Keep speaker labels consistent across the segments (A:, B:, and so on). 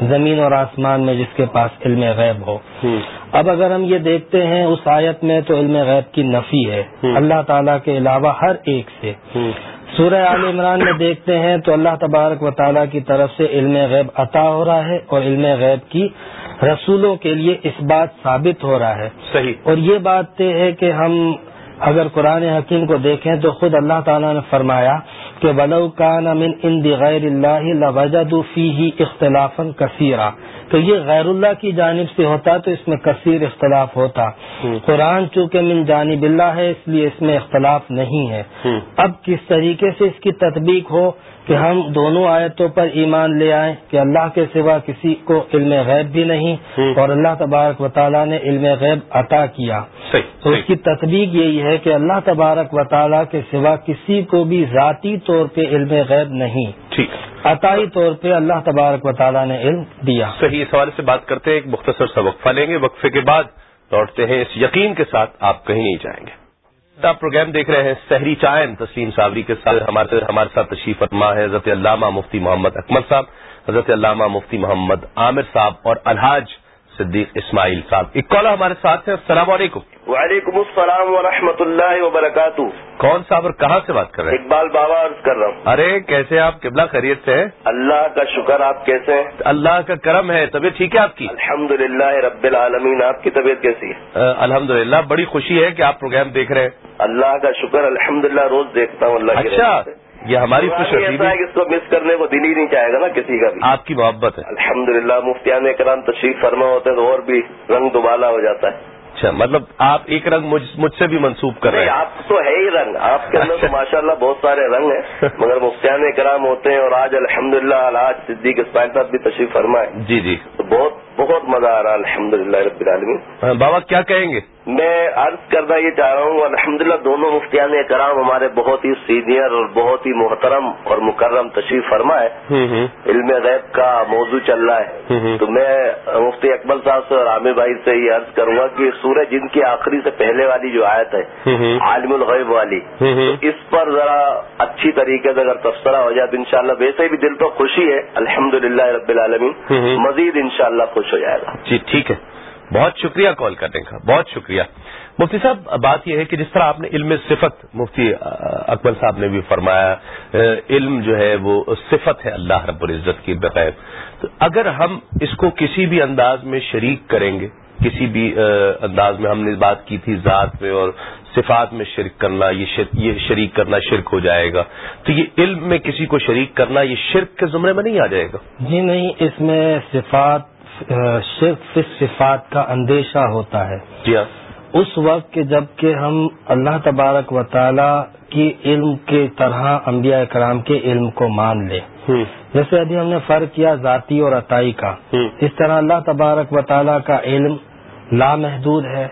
A: زمین اور آسمان میں جس کے پاس علم غیب ہو۔ اب اگر ہم یہ دیکھتے ہیں اس آیت میں تو علم غیب کی نفی ہے۔ اللہ تعالیٰ کے علاوہ ہر ایک سے۔ سورہ عال عمران میں دیکھتے ہیں تو اللہ تبارک و تعالیٰ کی طرف سے علم غیب عطا ہو رہا ہے اور علم غیب کی رسولوں کے لیے اس بات ثابت ہو رہا ہے۔
B: صحیح۔
A: اور یہ بات ہے کہ ہم اگر قرآن حکیم کو دیکھیں تو خود اللہ تعالیٰ نے فرمایا کہ ولو کان من ان غیر اللہ لوجد فی ہی اختلاف کثیرہ تو یہ غیر اللہ کی جانب سے ہوتا تو اس میں کثیر اختلاف ہوتا۔ قرآن چونکہ من جانب اللہ ہے اس لیے اس میں اختلاف نہیں ہے۔ اب کس طریقے سے اس کی تطبیق ہو؟ کہ ہم دونوں آیتوں پر ایمان لے آئیں کہ اللہ کے سوا کسی کو علم غیب بھی نہیں اور اللہ تبارک و تعالیٰ نے علم غیب عطا کیا۔ تو اس کی تطبیق یہی ہے کہ اللہ تبارک و تعالیٰ کے سوا کسی کو بھی ذاتی طور پہ علم غیب نہیں۔ عطائی طور پہ اللہ تبارک و تعالیٰ نے علم دیا۔
B: صحیح اس حوالے سے بات کرتے ہیں ایک مختصر سا وقفہ لیں گے۔ وقفے کے بعد لوٹتے ہیں اس یقین کے ساتھ آپ کہیں نہیں جائیں گے۔ آپ پروگرام دیکھ رہے ہیں سحری چائن، تسلیم صابری کے ساتھ ہمارے ہمارے ساتھ تشریف فرما ہے حضرت علامہ مفتی محمد اکمل صاحب، حضرت علامہ مفتی محمد عامر صاحب اور الحاج صدیق اسماعیل صاحب۔ ایک کالر ہمارے ساتھ ہیں، السلام علیکم۔
C: وعلیکم السلام ورحمۃ اللہ وبرکاتہ۔
B: کون صاحب اور کہاں سے بات کر رہے ہیں؟
C: اقبال بابا عرض کر رہا ہوں۔
B: ارے کیسے آپ قبلہ خیریت سے
C: اللہ کا شکر آپ کیسے ہیں؟
B: اللہ کا کرم ہے طبیعت ٹھیک ہے آپ کی؟
C: الحمد رب العالمین آپ کی طبیعت کیسی ہے؟
B: الحمد بڑی خوشی ہے کہ آپ پروگرام دیکھ رہے ہیں۔
C: اللہ کا شکر الحمد روز دیکھتا ہوں اللہ
B: اچھا یہ ہماری خوش
C: ہے اس کو مس کرنے کو دل ہی نہیں چاہے گا نا کسی کا بھی۔
B: آپ کی محبت ہے۔
C: الحمد للہ مفتیان کرام تشریف فرما ہوتے ہیں تو اور بھی رنگ دوبالا ہو جاتا ہے۔
B: اچھا مطلب آپ ایک رنگ مجھ سے بھی منسوخ کر رہے ہیں۔
C: آپ تو ہے ہی رنگ۔ آپ کے اندر تو ماشاء اللہ بہت سارے رنگ ہیں مگر مفتیان کرام ہوتے ہیں اور آج الحمد للہ آج صدیق اسماعیل صاحب بھی تشریف فرمائے۔
B: جی جی۔
C: تو بہت بہت مزہ آ رہا ہے الحمد للہ رب العالمین۔
B: بابا کیا کہیں گے؟
C: میں عرض کرنا یہ چاہ رہا ہوں الحمد للہ دونوں مفتیان کرام ہمارے بہت ہی سینئر اور بہت ہی محترم اور مکرم تشریف فرما ہے علم غیب کا موضوع چل رہا ہے۔ تو میں مفتی اکبر صاحب سے اور عامر بھائی سے یہ عرض کروں گا کہ سورج جن کی آخری سے پہلے والی جو آیت ہے عالم الغیب والی اس پر ذرا اچھی طریقے سے اگر تبصرہ ہو جائے تو انشاءاللہ ویسے بھی دل تو خوشی ہے الحمد للہ رب العالمین۔ مزید انشاءاللہ ہو جائے گا۔
B: جی ٹھیک ہے۔ بہت شکریہ کال کرنے کا۔ بہت شکریہ۔ مفتی صاحب بات یہ ہے کہ جس طرح آپ نے علم صفت مفتی اکبر صاحب نے بھی فرمایا علم جو ہے وہ صفت ہے اللہ رب العزت کی بغیر۔ تو اگر ہم اس کو کسی بھی انداز میں شریک کریں گے کسی بھی انداز میں ہم نے بات کی تھی ذات میں اور صفات میں شرک کرنا یہ شریک کرنا شرک ہو جائے گا تو یہ علم میں کسی کو شریک کرنا یہ شرک کے زمرے میں نہیں آ جائے گا۔
A: جی نہیں اس میں صفات صرف صفات کا اندیشہ ہوتا ہے۔
B: جی ہاں۔
A: اس وقت کہ جبکہ ہم اللہ تبارک و تعالی کی علم کے طرح انبیاء کرام کے علم کو مان لیں جیسے ابھی ہم نے فرق کیا ذاتی اور عطائی کا۔ اس طرح اللہ تبارک و تعالیٰ کا علم لامحدود ہے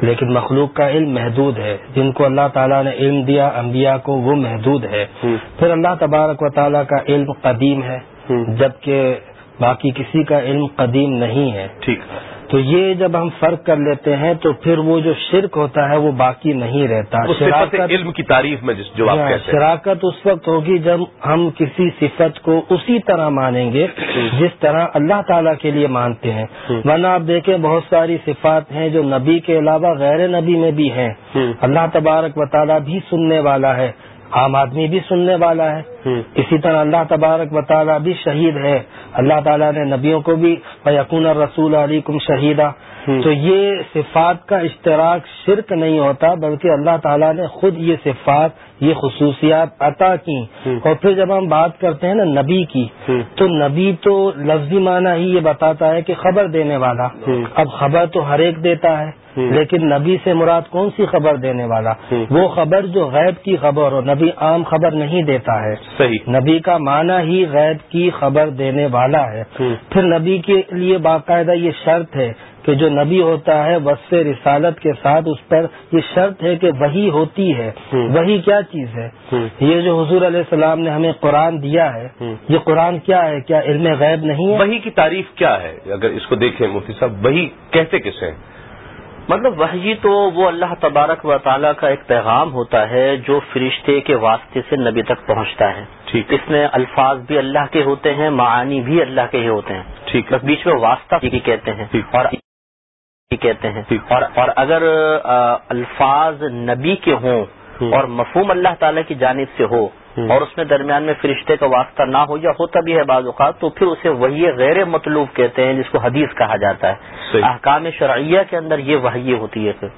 A: لیکن مخلوق کا علم محدود ہے۔ جن کو اللہ تعالیٰ نے علم دیا انبیاء کو وہ محدود ہے۔ پھر اللہ تبارک و تعالیٰ کا علم قدیم ہے جبکہ باقی کسی کا علم قدیم نہیں ہے۔
B: ٹھیک۔
A: تو یہ جب ہم فرق کر لیتے ہیں تو پھر وہ جو شرک ہوتا ہے وہ باقی نہیں رہتا۔
B: شراکت علم کی تعریف میں جو آپ کہتے
A: ہیں۔ شراکت اس وقت ہوگی جب ہم کسی صفت کو اسی طرح مانیں گے جس طرح اللہ تعالیٰ کے لیے مانتے ہیں۔ ورنہ آپ دیکھیں بہت ساری صفات ہیں جو نبی کے علاوہ غیر نبی میں بھی ہیں۔ اللہ تبارک و تعالیٰ بھی سننے والا ہے۔ عام آدمی بھی سننے والا ہے۔ اسی طرح اللہ تبارک و تعالیٰ بھی شہید ہے۔ اللہ تعالیٰ نے نبیوں کو بھی یقون رسول علی کم شہیدہ تو یہ صفات کا اشتراک شرک نہیں ہوتا بلکہ اللہ تعالیٰ نے خود یہ صفات یہ خصوصیات عطا کی۔ اور پھر جب ہم بات کرتے ہیں نا نبی کی تو نبی تو لفظی معنی ہی یہ بتاتا ہے کہ خبر دینے والا۔ اب خبر تو ہر ایک دیتا ہے لیکن نبی سے مراد کون سی خبر دینے والا؟ وہ خبر جو غیب کی خبر ہو نبی عام خبر نہیں دیتا ہے۔
B: صحیح۔
A: نبی کا معنی ہی غیب کی خبر دینے والا ہے۔ پھر نبی کے لیے باقاعدہ یہ شرط ہے کہ جو نبی ہوتا ہے وصف رسالت کے ساتھ اس پر یہ شرط ہے کہ وہی ہوتی ہے۔ وہی کیا چیز ہے؟ یہ جو حضور علیہ السلام نے ہمیں قرآن دیا ہے یہ قرآن کیا ہے؟ کیا علم غیب نہیں ہے؟
B: وہی کی تعریف کیا ہے؟ اگر اس کو دیکھیں مفتی صاحب وہی کہتے کسے ہیں؟
D: مطلب وحی تو وہ اللہ تبارک و تعالیٰ کا ایک پیغام ہوتا ہے جو فرشتے کے واسطے سے نبی تک پہنچتا ہے۔
B: ٹھیک۔
D: اس میں الفاظ بھی اللہ کے ہوتے ہیں معانی بھی اللہ کے ہی ہوتے ہیں۔
B: ٹھیک۔
D: بیچ میں واسطہ کی کہتے ہیں۔ اور کہتے ہیں۔ اور اور اگر الفاظ نبی کے ہوں۔ اور مفہوم اللہ تعالیٰ کی جانب سے ہو۔ اور اس میں درمیان میں فرشتے کا واسطہ نہ ہو یا ہوتا بھی ہے بعض اوقات تو پھر اسے وہی غیر مطلوب کہتے ہیں جس کو حدیث کہا جاتا ہے احکام شرعیہ کے اندر یہ وحی ہوتی ہے پھر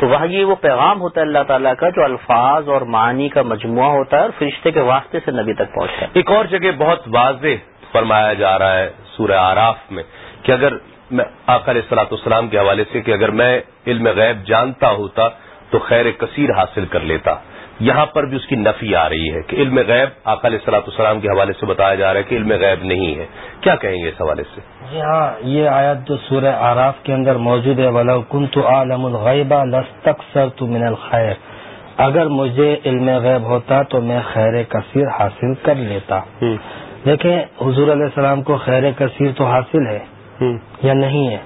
D: تو وحی وہ پیغام ہوتا ہے اللہ تعالیٰ کا جو الفاظ اور معانی کا مجموعہ ہوتا ہے اور فرشتے کے واسطے سے نبی تک پہنچتا ہے
B: ایک اور جگہ بہت واضح فرمایا جا رہا ہے سورہ آراف میں کہ اگر میں آقا علیہ السلام کے حوالے سے کہ اگر میں علم غیب جانتا ہوتا تو خیر کثیر حاصل کر لیتا۔ یہاں پر بھی اس کی نفی آ رہی ہے کہ علم غیب آقا علیہ السلام کے حوالے سے بتایا جا رہا ہے کہ علم غیب نہیں ہے۔ کیا کہیں گے اس حوالے سے؟
A: جی ہاں یہ آیت جو سورہ آراف کے اندر موجود ہے ولا کن تو عالم سر تو من الخیر اگر مجھے علم غیب ہوتا تو میں خیر کثیر حاصل کر لیتا۔ دیکھیں حضور علیہ السلام کو خیر کثیر تو حاصل ہے۔ یا نہیں ہے۔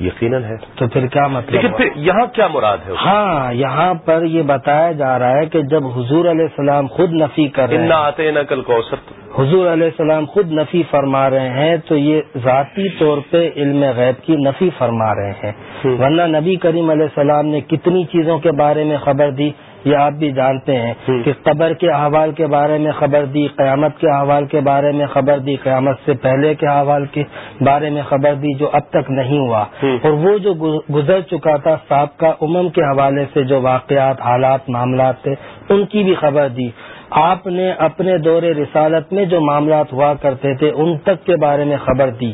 B: یقیناً ہے۔
A: تو پھر کیا مطلب
B: لیکن؟ پھر یہاں کیا مراد ہے؟
A: ہاں یہاں پر یہ بتایا جا رہا ہے کہ جب حضور علیہ السلام خود نفی کر رہے ہیں
B: آتے نہ کل کوثر
A: حضور علیہ السلام خود نفی فرما رہے ہیں تو یہ ذاتی طور پہ علم غیب کی نفی فرما رہے ہیں۔ ورنہ نبی کریم علیہ السلام نے کتنی چیزوں کے بارے میں خبر دی؟ یہ آپ بھی جانتے ہیں کہ قبر کے احوال کے بارے میں خبر دی قیامت کے احوال کے بارے میں خبر دی قیامت سے پہلے کے احوال کے بارے میں خبر دی جو اب تک نہیں ہوا۔ اور وہ جو گزر چکا تھا سابقہ امم کے حوالے سے جو واقعات حالات معاملات تھے ان کی بھی خبر دی۔ آپ نے اپنے دور رسالت میں جو معاملات ہوا کرتے تھے ان تک کے بارے میں خبر دی۔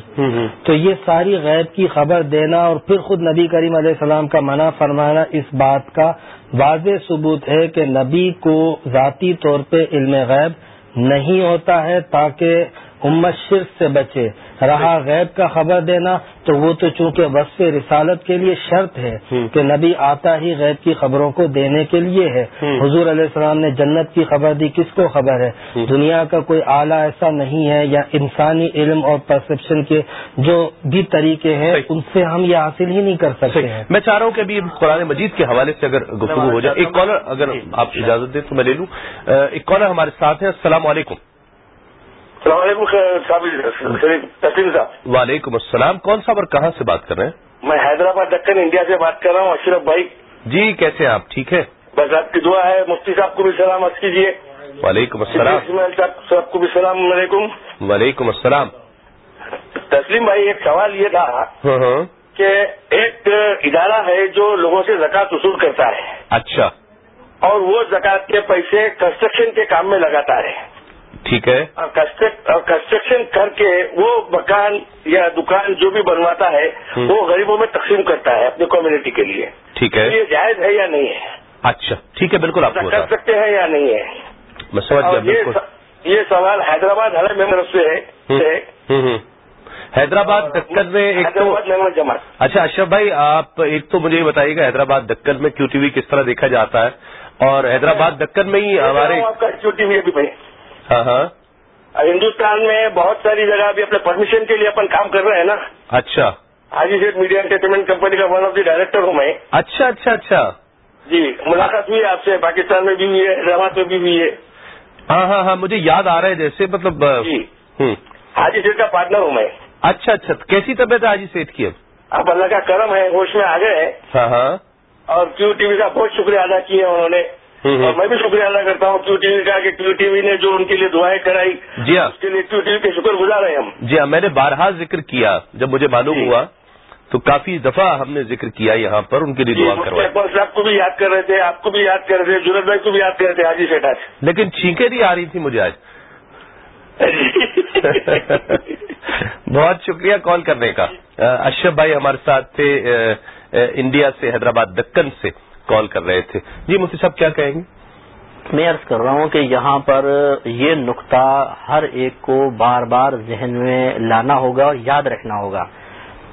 A: تو یہ ساری غیب کی خبر دینا اور پھر خود نبی کریم علیہ السلام کا منع فرمانا اس بات کا واضح ثبوت ہے کہ نبی کو ذاتی طور پہ علم غیب نہیں ہوتا ہے تاکہ امت شرک سے بچے۔ رہا غیب کا خبر دینا تو وہ تو چونکہ وصف رسالت کے لیے شرط ہے کہ نبی آتا ہی غیب کی خبروں کو دینے کے لیے ہے۔ حضور علیہ السلام نے جنت کی خبر دی کس کو خبر ہے؟ دنیا کا کوئی آلہ ایسا نہیں ہے یا انسانی علم اور پرسپشن کے جو بھی طریقے ہیں ان سے ہم یہ حاصل ہی نہیں کر سکتے ہیں۔
B: میں چاہ رہا ہوں کہ ابھی قرآن مجید کے حوالے سے اگر گفتگو ہو جائے۔ ایک کالر اگر آپ اجازت دیں تو میں لے لوں۔ ایک کالر ہمارے ساتھ ہیں۔ السلام علیکم۔
E: السلام علیکم تسلیم صاحب
B: وعلیکم السلام کون صاحب اور کہاں سے بات کر رہے ہیں؟
E: میں حیدرآباد دکن انڈیا سے بات کر رہا ہوں اشرف بھائی۔
B: جی کیسے ہیں آپ؟ ٹھیک ہے
E: بس آپ کی دعا ہے مفتی صاحب کو بھی سلام عرض کیجیے۔
B: وعلیکم السلام۔
E: اسماعیل صاحب کو بھی السلام علیکم۔
B: وعلیکم السلام۔
E: تسلیم بھائی ایک سوال یہ تھا
B: ہاں ہاں۔
E: کہ ایک ادارہ ہے جو لوگوں سے زکوٰۃ وصول کرتا ہے۔
B: اچھا۔
E: اور وہ زکوٰۃ کے پیسے کنسٹرکشن کے کام میں لگاتا ہے۔
B: ٹھیک ہے؟
E: کنسٹرکشن کر کے وہ مکان یا دکان جو بھی بنواتا ہے وہ غریبوں میں تقسیم کرتا ہے اپنی کمیونٹی کے لیے۔
B: ٹھیک ہے۔
E: یہ جائز ہے یا نہیں ہے؟
B: اچھا ٹھیک ہے بالکل آپ
E: کر سکتے ہیں یا نہیں ہے؟
B: میں
E: یہ سوال حیدرآباد سے ہے
B: ہوں،
E: سے۔
B: ہوں۔ حیدرآباد دکن میں ایک تو اچھا اشرف بھائی آپ ایک تو مجھے یہ بتائیے گا حیدرآباد دکن میں کیو ٹی وی کس طرح دیکھا جاتا ہے؟ اور حیدرآباد دکن میں ہی ہمارے ہاں ہاں۔
E: ہندوستان میں بہت ساری جگہ ابھی اپنے پرمیشن کے لیے اپن کام کر رہے ہیں نا۔
B: اچھا۔
E: Haji set media entertainment company کا ون آف دی ڈائریکٹر ہوں میں۔
B: اچھا اچھا اچھا۔
E: جی ملاقات ہوئی ہے آپ سے پاکستان میں بھی ہوئی ہے حیدرآباد میں بھی ہوئی ہے۔
B: ہاں ہاں ہاں مجھے یاد آ رہا ہے جیسے مطلب
E: جی۔ حاجی سیٹ کا پارٹنر ہوں میں۔
B: اچھا اچھا۔ کیسی طبیعت ہے آجی سیٹ کی اب؟
E: اب اللہ کا کرم ہے ہوش میں آ گئے ہیں۔
B: ہاں ہاں۔
E: اور کیو ٹی وی کا بہت شکریہ ادا کیا انہوں نے۔ اور میں بھی شکریہ ادا کرتا ہوں کیو ٹی وی کا کہ کیو ٹی وی نے جو ان کے لیے دعائیں کرائی
B: جی ہاں۔
E: اس کے لیے کیو ٹی وی کے شکر گزار ہیں ہم۔
B: جی ہاں میں نے بارہا ذکر کیا جب مجھے معلوم
E: جی۔
B: ہوا تو کافی دفعہ ہم نے ذکر کیا یہاں پر ان کے لیے
E: جی
B: دعا کروائی۔
E: صاحب کو بھی یاد کر رہے تھے آپ کو بھی یاد کر رہے تھے جنید بھائی کو بھی یاد کر رہے تھے حاجی سیٹ آج۔
B: لیکن چھینکیں نہیں آ رہی تھی مجھے آج۔ بہت شکریہ کال کرنے کا۔ اشرف بھائی ہمارے ساتھ تھے انڈیا سے حیدرآباد دکن سے۔ کال کر رہے تھے۔ جی مفتی صاحب کیا کہیں گے؟
D: میں عرض کر رہا ہوں کہ یہاں پر یہ نقطہ ہر ایک کو بار بار ذہن میں لانا ہوگا اور یاد رکھنا ہوگا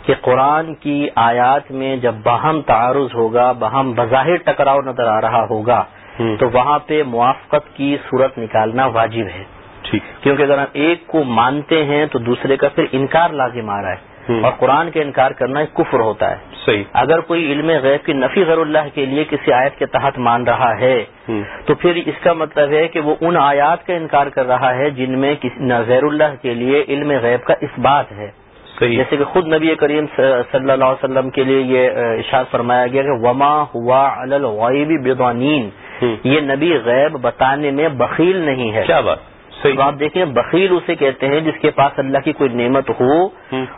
D: کہ قرآن کی آیات میں جب باہم تعارض ہوگا باہم بظاہر ٹکراؤ نظر آ رہا ہوگا تو وہاں پہ موافقت کی صورت نکالنا واجب ہے۔ کیونکہ اگر ہم ایک کو مانتے ہیں تو دوسرے کا پھر انکار لازم آ رہا ہے۔ اور قرآن کا انکار کرنا ایک کفر ہوتا ہے.
B: صحیح.
D: اگر کوئی علم غیب کی نفی غیر اللہ کے لیے کسی آیت کے تحت مان رہا ہے تو پھر اس کا مطلب ہے کہ وہ ان آیات کا انکار کر رہا ہے جن میں غیر اللہ کے لیے علم غیب کا اس بات ہے.
B: صحیح.
D: جیسے کہ خود نبی کریم صلی اللہ علیہ وسلم کے لیے یہ اشاعت فرمایا گیا کہ وما ہوا الغیبی بیدوانین یہ نبی غیب بتانے میں بخیل نہیں ہے.
B: کیا بات؟
D: تو آپ دیکھیں بخیل اسے کہتے ہیں جس کے پاس اللہ کی کوئی نعمت ہو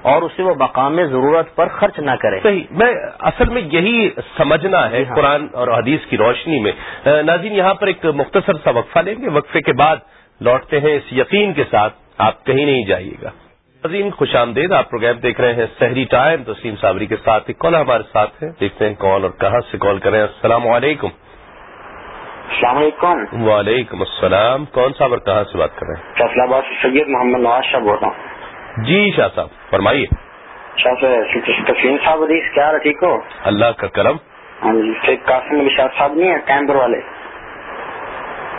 D: اور اسے وہ مقام ضرورت پر خرچ نہ کرے.
B: صحیح. میں اصل میں یہی سمجھنا ہے ہاں۔ قرآن اور حدیث کی روشنی میں. ناظرین یہاں پر ایک مختصر سا وقفہ لیں گے. وقفے کے بعد لوٹتے ہیں اس یقین کے ساتھ. آپ کہیں نہیں جائیے گا. ناظرین خوش آمدید. آپ پروگرام دیکھ رہے ہیں سحری ٹائم. تسلیم صابری کے ساتھ. ایک کال ہمارے ساتھ ہیں دیکھتے ہیں کال اور کہاں سے کال کر رہے ہیں. السلام علیکم.
F: السلام علیکم۔
B: وعلیکم السلام۔ کون صاحب اور کہاں سے بات کر رہے ہیں؟
F: فیصلہ آباد سے سید محمد نواز شاہ بول رہا ہوں۔
B: جی شاہ صاحب فرمائیے۔
F: شاہ تسلیم صاحب عدیث کیا رہا ٹھیک ہو؟
B: اللہ کا کرم۔
F: ہاں جی قاسم علی شاہ صاحب نہیں ہے کیمبر والے۔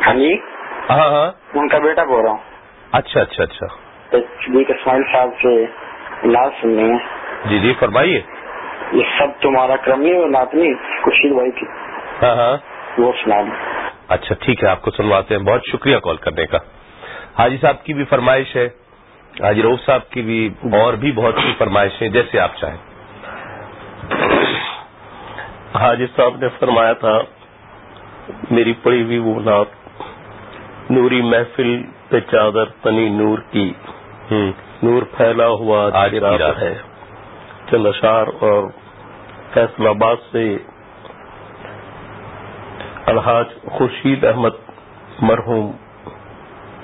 F: ہاں جی۔
B: ہاں ہاں۔
F: ان کا بیٹا بول رہا ہوں۔
B: اچھا اچھا اچھا۔
F: صدیق اسماعیل صاحب سے لاز سن رہے ہیں
B: جی جی فرمائیے۔
F: یہ سب تمہارا کرم نہیں اور ناتنی خورشید بھائی کی۔
B: ہاں ہاں۔
F: دیں
B: اچھا ٹھیک ہے آپ کو سنواتے ہیں۔ بہت شکریہ کال کرنے کا۔ حاجی صاحب کی بھی فرمائش ہے۔ حاجی روف صاحب کی بھی اور بھی بہت سی فرمائشیں جیسے آپ چاہیں۔
G: حاجی صاحب نے فرمایا تھا میری پڑی ہوئی وہ نات نوری محفل پہ چادر تنی نور کی۔ نور پھیلا ہوا
B: آج
G: ہے۔ چند اشار اور فیصلہ آباد سے الحاج خورشید احمد مرحوم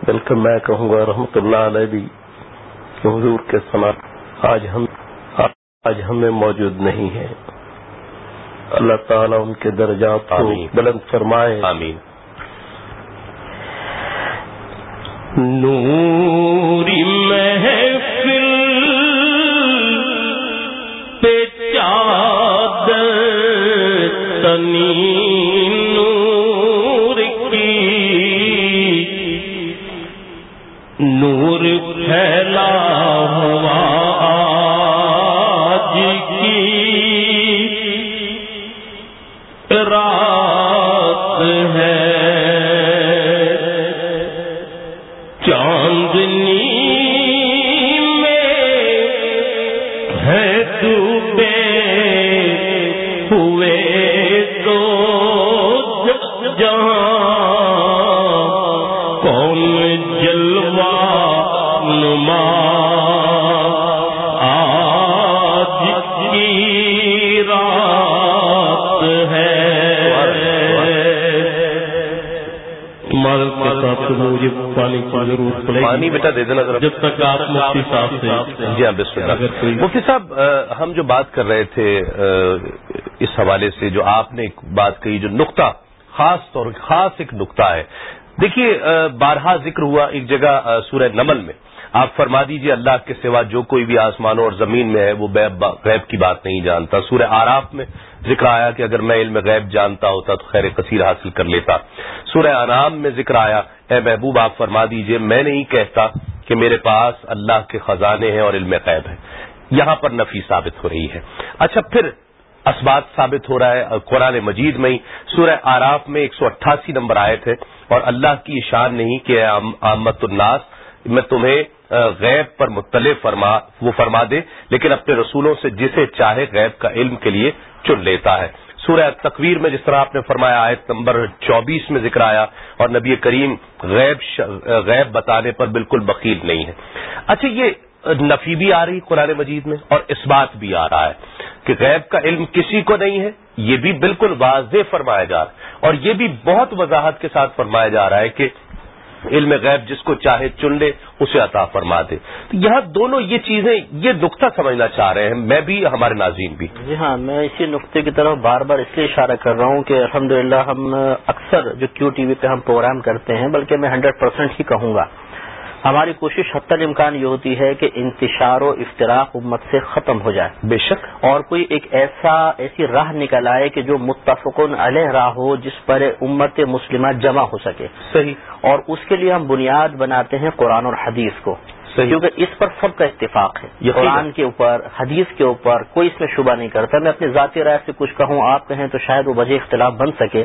G: بلکہ میں کہوں گا رحمت اللہ علیہ بھی کہ حضور کے سنا آج ہم آج ہمیں موجود نہیں ہے اللہ تعالیٰ ان کے درجات کو بلند فرمائے۔
B: آمین۔
G: نوری محفل
B: پانی بیٹا دے دینا
G: جب تک آپ مفتی صاحب سے
B: جی ہاں بسم اللہ۔ مفتی صاحب ہم جو بات کر رہے تھے اس حوالے سے جو آپ نے ایک بات کہی جو نقطہ خاص طور، خاص ایک نقطہ ہے۔ دیکھیے بارہا ذکر ہوا ایک جگہ سورہ نمل میں۔ آپ فرما دیجیے، اللہ کے سوا جو کوئی بھی آسمانوں اور زمین میں ہے، وہ غیب کی بات نہیں جانتا۔ سورہ آراف میں ذکر آیا کہ اگر میں علم غیب جانتا ہوتا تو خیر کثیر حاصل کر لیتا۔ سورہ آرام میں ذکر آیا، اے محبوب، آپ فرما دیجیے، میں نہیں کہتا کہ میرے پاس اللہ کے خزانے ہیں اور علم غیب ہے۔ یہاں پر نفی ثابت ہو رہی ہے۔ اچھا پھر اسبات ثابت ہو رہا ہے، قرآن مجید میں ہی۔ سورہ آراف میں ایک سو اٹھاسی نمبر آئے تھے اور اللہ کی شان نہیں کہ احمد الناس، میں تمہیں غیب پر مطلع فرما، وہ فرما دے، لیکن اپنے رسولوں سے جسے چاہے غیب کا علم کے لیے چن لیتا ہے۔ سورہ تقویر میں جس طرح آپ نے فرمایا، آیت نمبر چوبیس میں ذکر آیا، اور نبی کریم غیب غیب بتانے پر بالکل بخیل نہیں ہے۔ اچھا یہ نفی بھی آ رہی قرآن مجید میں اور اس بات بھی آ رہا ہے کہ غیب کا علم کسی کو نہیں ہے، یہ بھی بالکل واضح فرمایا جا رہا ہے۔ اور یہ بھی بہت وضاحت کے ساتھ فرمایا جا رہا ہے کہ علم غیب جس کو چاہے چن لے، اسے عطا فرما دے۔ تو یہاں دونوں یہ چیزیں، یہ نقطہ سمجھنا چاہ رہے ہیں، میں بھی، ہمارے ناظرین بھی۔
D: جی ہاں میں اسی نقطے کی طرف بار بار اس لیے اشارہ کر رہا ہوں کہ الحمدللہ ہم اکثر جو کیو ٹی وی پہ ہم پروگرام کرتے ہیں، بلکہ میں ہنڈریڈ پرسینٹ ہی کہوں گا۔ ہماری کوشش حتی الامکان یہ ہوتی ہے کہ انتشار و افطراک امت سے ختم ہو جائے۔
B: بے شک۔
D: اور کوئی ایک ایسا ایسی راہ نکل آئے کہ جو متفق علیہ راہ ہو جس پر امت مسلمہ جمع ہو سکے۔
B: صحیح۔
D: اور اس کے لیے ہم بنیاد بناتے ہیں قرآن اور حدیث کو۔ کیونکہ اس پر سب کا اتفاق ہے. قرآن کے اوپر حدیث کے اوپر کوئی اس میں شبہ نہیں کرتا. میں اپنی ذاتی رائے سے کچھ کہوں آپ کہیں تو شاید وہ وجہ اختلاف بن سکے.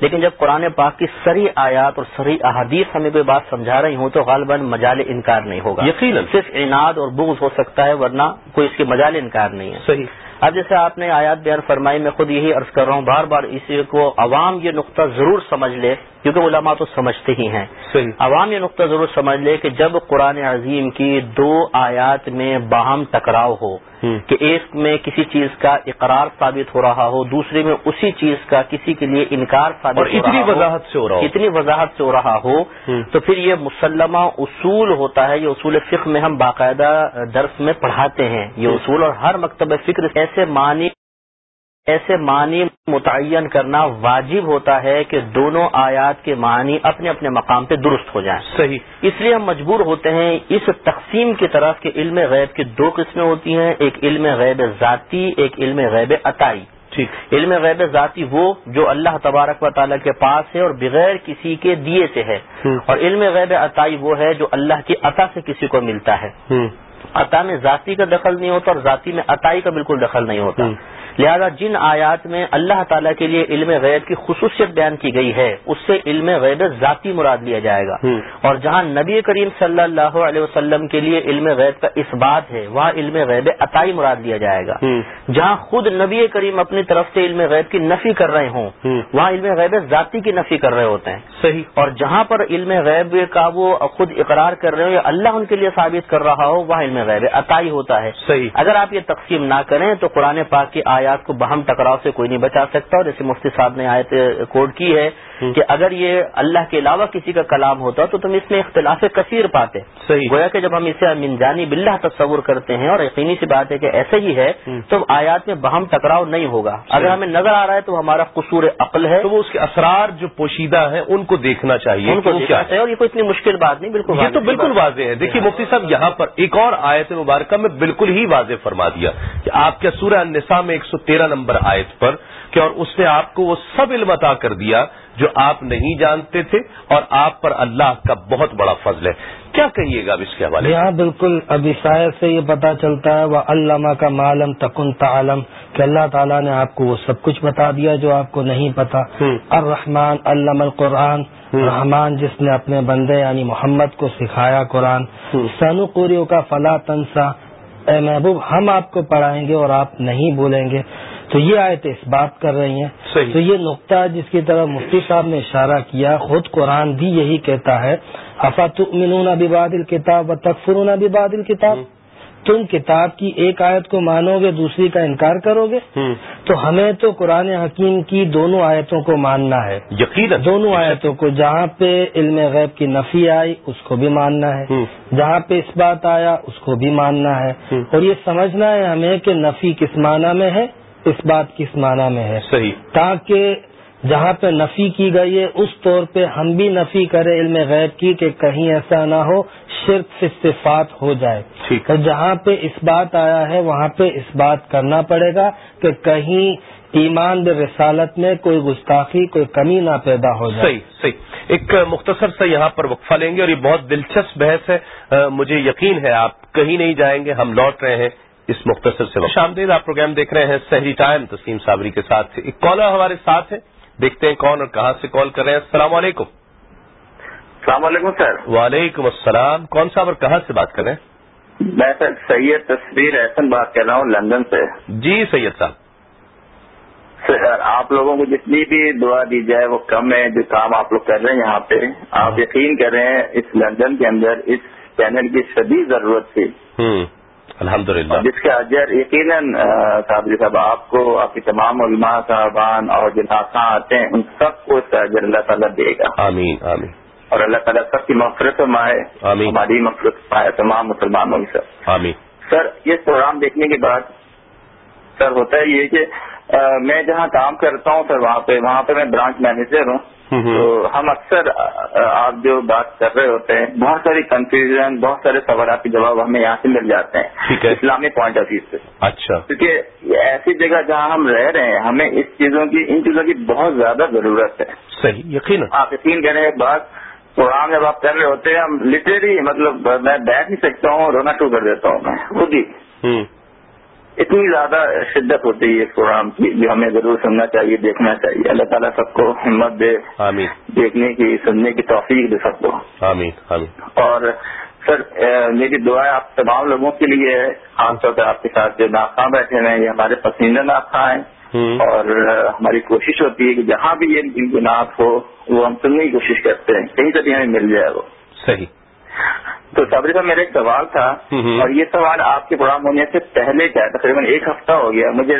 D: لیکن جب قرآن پاک کی سری آیات اور سری احادیث ہمیں کوئی بات سمجھا رہی ہوں تو غالباً مجال انکار نہیں ہوگا.
B: یقیناً.
D: صرف اناد اور بغض ہو سکتا ہے ورنہ کوئی اس کے مجال انکار نہیں ہے.
B: صحیح.
D: اب جیسے آپ نے آیات بیان فرمائی میں خود یہی عرض کر رہا ہوں بار بار اسی کو عوام یہ نقطہ ضرور سمجھ لے کیونکہ علماء تو سمجھتے ہی ہیں۔ عوام یہ نقطہ ضرور سمجھ لے کہ جب قرآن عظیم کی دو آیات میں باہم ٹکراؤ ہو کہ ایک میں کسی چیز کا اقرار ثابت ہو رہا ہو دوسرے میں اسی چیز کا کسی کے لیے انکار ثابت
B: اور اتنی وضاحت سے ہو رہا
D: ہو۔ اتنی وضاحت سے ہو رہا ہو تو پھر یہ مسلمہ اصول ہوتا ہے یہ اصول فقہ میں ہم باقاعدہ درس میں پڑھاتے ہیں۔ یہ اصول اور ہر مکتب فکر ایسے معنی ایسے معنی متعین کرنا واجب ہوتا ہے کہ دونوں آیات کے معنی اپنے اپنے مقام پہ درست ہو جائیں۔
B: صحیح۔
D: اس لیے ہم مجبور ہوتے ہیں اس تقسیم کی طرف کہ علم غیب کی دو قسمیں ہوتی ہیں ایک علم غیب ذاتی ایک علم غیب عطائی۔ علم غیب ذاتی وہ جو اللہ تبارک و تعالیٰ کے پاس ہے اور بغیر کسی کے دیے سے ہے۔ اور علم غیب عطائی وہ ہے جو اللہ کی عطا سے کسی کو ملتا ہے۔ عطا میں ذاتی کا دخل نہیں ہوتا اور ذاتی میں عطائی کا بالکل دخل نہیں ہوتا۔ لہذا جن آیات میں اللہ تعالیٰ کے لیے علم غیب کی خصوصیت بیان کی گئی ہے اس سے علم غیب ذاتی مراد لیا جائے گا۔ اور جہاں نبی کریم صلی اللہ علیہ وسلم کے لیے علم غیب کا اس بات ہے وہاں علم غیب عطائی مراد لیا جائے گا۔ جہاں خود نبی کریم اپنی طرف سے علم غیب کی نفی کر رہے ہوں وہاں علم غیب ذاتی کی نفی کر رہے ہوتے ہیں۔
B: صحیح۔
D: اور جہاں پر علم غیب کا وہ خود اقرار کر رہے ہو یا اللہ ان کے لیے ثابت کر رہا ہو وہاں علم غیب عطائی ہوتا ہے۔
B: صحیح۔
D: اگر آپ یہ تقسیم نہ کریں تو قرآن پاک کی آیات کو بہم ٹکراؤ سے کوئی نہیں بچا سکتا اور جیسے مفتی صاحب نے آیت کوڈ کی ہے کہ اگر یہ اللہ کے علاوہ کسی کا کلام ہوتا تو تم اس میں اختلاف کثیر پاتے۔
B: صحیح۔
D: گویا کہ جب ہم اسے منجانی بلّہ تصور کرتے ہیں اور یقینی سی بات ہے کہ ایسے ہی ہے تو آیات میں بہم ٹکراؤ نہیں ہوگا۔ اگر ہمیں نظر آ رہا ہے تو ہمارا قصور عقل ہے۔
B: تو وہ اس کے اثرار جو پوشیدہ ہیں ان کو دیکھنا چاہیے
D: ان کو دیکھنا چاہیے اور یہ کوئی اتنی مشکل بات نہیں بالکل
B: یہ تو بالکل واضح ہے۔ دیکھیے مفتی صاحب یہاں پر ایک اور آیت مبارکہ میں بالکل ہی واضح فرما دیا کہ آپ کے سورہ النساء میں ایک سو تیرہ نمبر آیت پر کہ اور اس نے آپ کو وہ سب علم عطا کر دیا جو آپ نہیں جانتے تھے اور آپ پر اللہ کا بہت بڑا فضل ہے۔ کیا کہیے گا اب اس کے حوالے
A: یہاں بالکل اب عیسائیت سے یہ پتا چلتا ہے وہ علامہ کا معلوم تکن تعلم کہ اللہ تعالیٰ نے آپ کو وہ سب کچھ بتا دیا جو آپ کو نہیں پتا الرحمن علام القرآن رحمان جس نے اپنے بندے یعنی محمد کو سکھایا قرآن۔ سنو قوریوں کا فلاں تنسا اے محبوب ہم آپ کو پڑھائیں گے اور آپ نہیں بولیں گے۔ تو یہ آیتیں اس بات کر رہی ہیں۔
B: صحیح۔
A: تو یہ نقطہ جس کی طرح مفتی صاحب نے اشارہ کیا خود قرآن بھی یہی کہتا ہے افات منون بادل کتاب و تکفرون بادل کتاب تم کتاب کی ایک آیت کو مانو گے دوسری کا انکار کرو گے۔ تو ہمیں تو قرآن حکیم کی دونوں آیتوں کو ماننا ہے۔
B: یقین
A: دونوں آیتوں کو جہاں پہ علم غیب کی نفی آئی اس کو بھی ماننا ہے۔ جہاں پہ اس بات آیا اس کو بھی ماننا ہے۔ اور یہ سمجھنا ہے ہمیں کہ نفی کس معنی میں ہے؟ اس بات کس معنی میں ہے؟
B: صحیح۔
A: تاکہ جہاں پہ نفی کی گئی ہے اس طور پہ ہم بھی نفی کریں علم غیب کی کہ کہیں ایسا نہ ہو شرک صفات ہو جائے۔ اور جہاں پہ اس بات آیا ہے وہاں پہ اس بات کرنا پڑے گا کہ کہیں ایمان رسالت میں کوئی گستاخی کوئی کمی نہ پیدا ہو جائے۔
B: صحیح صحیح۔ ایک مختصر سے یہاں پر وقفہ لیں گے اور یہ بہت دلچسپ بحث ہے۔ مجھے یقین ہے آپ کہیں نہیں جائیں گے ہم لوٹ رہے ہیں اس مختصر سے۔ شامدید آپ پروگرام دیکھ رہے ہیں سہری ٹائم تسلیم صابری کے ساتھ۔ ایک کالر ہمارے ساتھ ہے دیکھتے ہیں کون اور کہاں سے کال کر رہے ہیں۔ السلام علیکم۔
H: السلام علیکم سر۔
B: وعلیکم السلام۔ کون صاحب اور کہاں سے بات کر رہے ہیں؟
H: میں سر سید تصویر احسن بات کر رہا ہوں لندن سے۔
B: جی سید صاحب۔
H: سر آپ لوگوں کو جتنی بھی دعا دی جائے وہ کم ہے جو کام آپ لوگ کر رہے ہیں یہاں پہ۔ آپ یقین کر رہے ہیں اس لندن کے اندر اس چینل کی شدید ضرورت تھی۔
B: الحمد للہ
H: جس کا اجر یقیناً صاحب صاحب آپ کو آپ کی تمام علماء صاحبان اور جو ناخواں آتے ہیں ان سب کو اس کا اجر اللہ تعالیٰ دے گا۔
B: آمین آمین۔
H: اور اللہ تعالیٰ سب کی مفرت مائے ہماری مفرت پائے تمام مسلمانوں کی سر
B: آمین۔
H: سر یہ پروگرام دیکھنے کے بعد سر ہوتا ہے یہ کہ میں جہاں کام کرتا ہوں سر وہاں پہ وہاں پہ میں برانچ مینیجر ہوں۔ تو ہم اکثر آپ جو بات کر رہے ہوتے ہیں بہت ساری کنفیوژن بہت سارے سوالات کے جواب ہمیں یہاں سے مل جاتے ہیں اسلامی پوائنٹ آف ویو سے۔
B: اچھا۔
H: کیونکہ ایسی جگہ جہاں ہم رہ رہے ہیں ہمیں اس چیزوں کی ان چیزوں کی بہت زیادہ ضرورت ہے۔
B: صحیح یقین
H: آپ یقین کریں بات پروگرام جب آپ کر رہے ہوتے ہیں ہم لٹریری مطلب میں بیٹھ نہیں سکتا ہوں رونا شروع کر دیتا ہوں میں خود ہی۔ اتنی زیادہ شدت ہوتی ہے اس پروگرام کی جو ہمیں ضرور سننا چاہیے دیکھنا چاہیے۔ اللہ تعالیٰ سب کو ہمت دے
B: آمین۔
H: دیکھنے کی سننے کی توفیق دے سب کو۔
B: آمین آمین۔
H: اور سر میری دعا آپ تمام لوگوں کے لیے عام طور پر آپ کے ساتھ جو ناخواں بیٹھے ہیں یہ ہمارے پسندیدہ ناخواں ہیں۔ اور ہماری کوشش ہوتی ہے کہ جہاں بھی یہ گنات ہو وہ ہم سننے کی کوشش کرتے ہیں۔ کہیں سے بھی ہمیں مل جائے وہ۔
B: صحیح۔
H: تو صابری صاحب میرا ایک سوال تھا اور یہ سوال آپ کے پروگرام ہونے سے پہلے کا تقریباً ایک ہفتہ ہو گیا۔ مجھے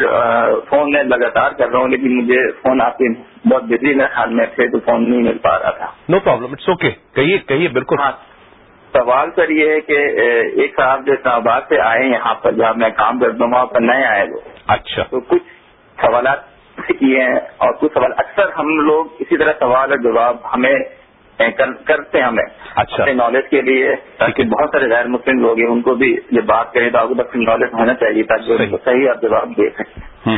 H: فون میں لگاتار کر رہا ہوں لیکن مجھے فون آپ کے بہت بزی میرے خیال میں تھے تو فون نہیں مل پا رہا تھا۔
B: نو پرابلم اٹس اوکے کہیے کہیے بالکل۔
H: ہاں۔ سوال سر یہ ہے کہ ایک صاحب جو اسلام آباد سے آئے یہاں پر جہاں میں کام کرتا ہوں وہاں پر نئے آئے وہ
B: اچھا۔
H: تو کچھ سوالات کیے ہیں اور کچھ سوال اکثر ہم لوگ اسی طرح سوال اور جواب ہمیں کرتے ہمیں۔
B: اچھا۔
H: اپنے نالج کے لیے تاکہ بہت سارے غیر مسلم لوگ ہیں ان کو بھی جب بات کریں تو آپ کو بس نالج ہونا چاہیے تاکہ صحیح۔ آپ جواب دے سکیں۔